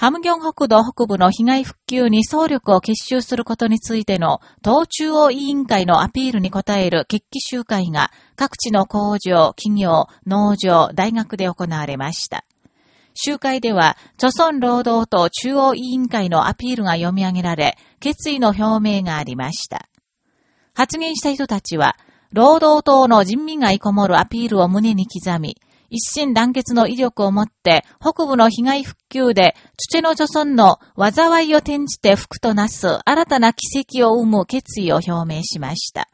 ハムギョン北道北部の被害復旧に総力を結集することについての党中央委員会のアピールに応える決起集会が各地の工場、企業、農場、大学で行われました。集会では、著村労働党中央委員会のアピールが読み上げられ、決意の表明がありました。発言した人たちは、労働党の人民がいこもるアピールを胸に刻み、一心団結の威力をもって、北部の被害復旧で、土の貯村の災いを転じて福となす新たな奇跡を生む決意を表明しました。